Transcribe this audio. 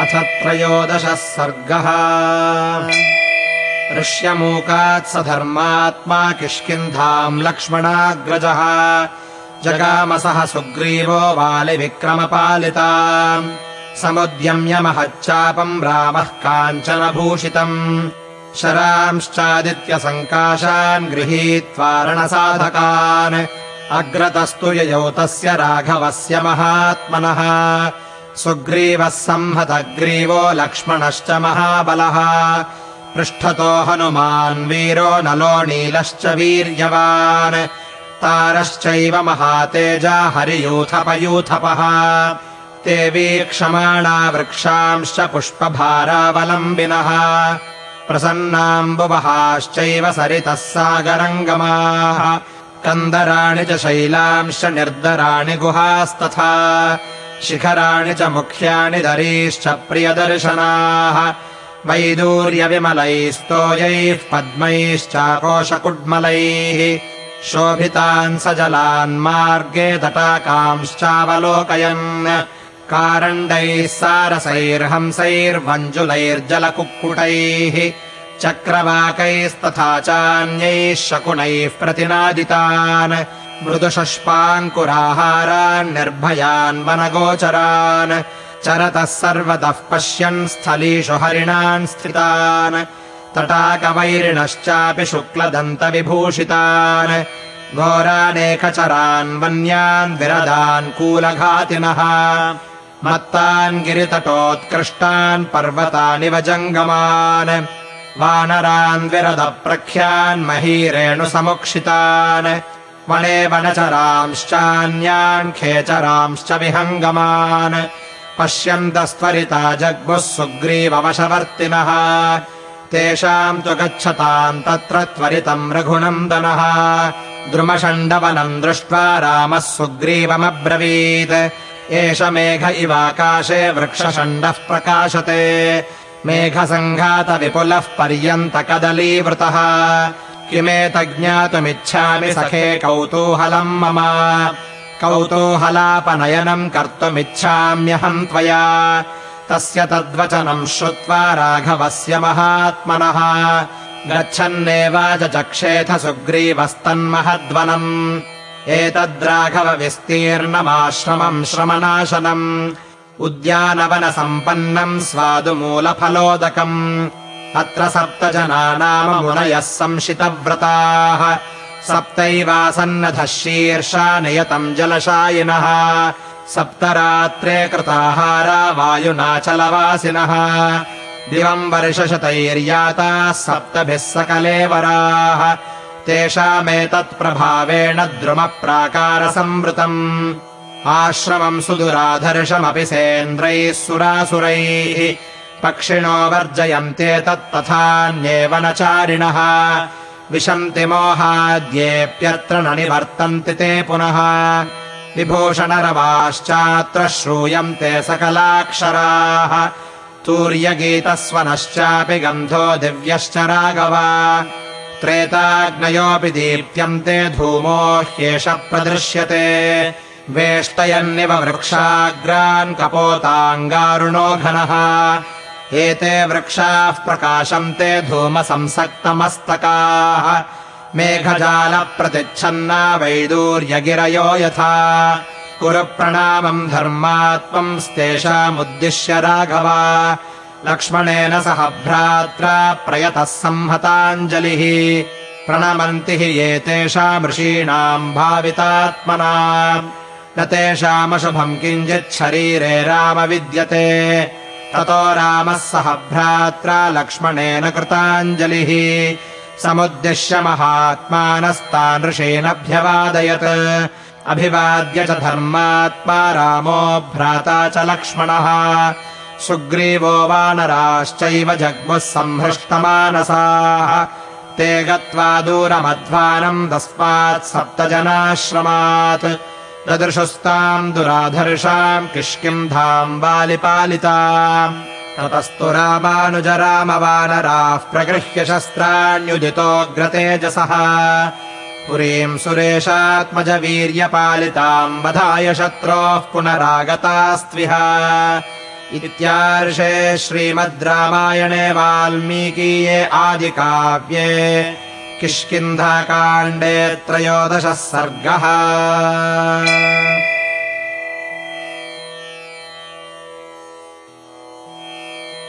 अथ त्रयोदशः सर्गः। ऋष्यमूकात् स धर्मात्मा किष्किन्धाम् लक्ष्मणाग्रजः। जगामसः सुग्रीवो वालिविक्रमपालिता समुद्यम्य महच्चापम् रामः काञ्चनभूषितम्। शरांश्चादित्यसङ्काशान् गृहीत्वा रणसाधकान्। अग्रतस्तु ययौ तस्य राघवस्य महात्मनः सुग्रीवः संहतग्रीवो लक्ष्मणश्च महाबलः। पृष्ठतो हनुमान् वीरो नलो नीलश्च वीर्यवान्। तारश्चैव महातेजा हरियूथपयूथपः। ते वीक्षमाणा वृक्षांश्च पुष्पभारावलम्बिनः। प्रसन्नाम्बुवहाश्चैव सरितः सागरङ्गमाः। कन्दराणि च शैलांश्च निर्दराणि गुहास्तथा शिखराणि च मुख्यानि दरीश्च प्रियदर्शनाः। वैदूर्यविमलैस्तोयैः पद्मैश्चाकोशकुड्मलैः। शोभितान् स जलान् मार्गे तटाकांश्चावलोकयन्। कारण्डैः सारसैर्हंसैर्वञ्जुलैर्जलकुक्कुटैः। चक्रवाकैस्तथा चान्यैः शकुनैः प्रतिनादितान् मृदुषष्पाङ्कुराहारान् निर्भयान् वनगोचरान् चरतः सर्वतः पश्यन् स्थलीषु हरिणान् स्थितान् तटाकवैरिणश्चापि शुक्लदन्तविभूषितान् घोरानेकचरान् वन्यान् विरदान् कूलघातिनः मत्तान् गिरितटोत्कृष्टान् पर्वतानिव जङ्गमान् वानरान् विरदप्रख्यान् महीरेणुसमुक्षितान् वने वनचरांश्चान्यान् खेचरांश्च विहङ्गमान्। पश्यन्तस्त्वरिता जग्मुः सुग्रीववशवर्तिनः। तेषाम् तु गच्छताम् तत्र त्वरितम् रघुनन्दनः। द्रुमषण्डवनम् दृष्ट्वा रामः सुग्रीवमब्रवीत्। एष मेघ इवाकाशे वृक्षषण्डः प्रकाशते। मेघसङ्घातविपुलः पर्यन्तकदलीवृतः किमेतज्ञातुमिच्छामि सखे कौतूहलम् मम। कौतूहलापनयनम् कर्तुमिच्छाम्यहम् त्वया। तस्य तद्वचनम् श्रुत्वा राघवस्य महात्मनः। गच्छन्नेवाच चक्षेथ सुग्रीवस्तन्महद्वनम्। एतद्राघवविस्तीर्णमाश्रमम् श्रमनाशनम्। उद्यानवनसम्पन्नम् स्वादुमूलफलोदकम् अत्र सप्त जना नाम मुनयः संशितव्रताः। सप्तैवासन्नधः शीर्षा नियतम् जलशायिनः। सप्तरात्रे कृताहारा वायुनाचलवासिनः। दिवम् वर्षशतैर्याताः सप्तभिः सकलेवराः। तेषामेतत्प्रभावेण द्रुमप्राकारसंवृतम्। आश्रमम् सुदुराधर्षमपि सेन्द्रैः सुरासुरैः पक्षिणो वर्जयन्त्येतत्तथान्येव न चारिणः। विशन्ति मोहाद्येऽप्यत्र न निवर्तन्ति ते पुनः। विभूषणरवाश्चात्र श्रूयन्ते सकलाक्षराः। तूर्यगीतस्वनश्चापि गन्धो दिव्यश्च राघव। त्रेताग्नयोऽपि दीप्यन्ते धूमो ह्येष प्रदृश्यते। वेष्टयन्निव वृक्षाग्रान् कपोताङ्गारुणो घनः एते वृक्षाः प्रकाशन्ते धूमसंसक्तमस्तकाः। मेघजालप्रतिच्छन्ना वैदूर्यगिरयो यथा। कुरु प्रणामम् धर्मात्मंस्तेषामुद्दिश्य राघव। लक्ष्मणेन सह भ्रात्रा प्रयतः संहताञ्जलिः। प्रणमन्ति हि एतेषामृषीणाम् भावितात्मना। न तेषामशुभम् किञ्चित् शरीरे राम विद्यते ततो रामः सह भ्रात्रा लक्ष्मणेन कृताञ्जलिः समुद्दिश्य महात्मानस्तान् ऋषीनभ्यवादयत् अभिवाद्य च धर्मात्मा रामो भ्राता च लक्ष्मणः। सुग्रीवो वानराश्चैव जग्मुः सम्भृष्टमानसाः ते गत्वा दूरमध्वानम् तस्मात् सप्तजनाश्रमात् ददृशुस्ताम् दुराधर्षाम् किष्किन्धाम् बालिपालिताम् ततस्तु रामानुज रामवानराः प्रगृह्य शस्त्राण्युदितोऽग्रतेजसः। पुरीम् सुरेशात्मज वीर्यपालिताम् वधाय शत्रोः पुनरागतास्त्विह। इत्यार्षे श्रीमद् रामायणे वाल्मीकीये आदिकाव्ये किष्किन्धाकाण्डे त्रयोदशः सर्गः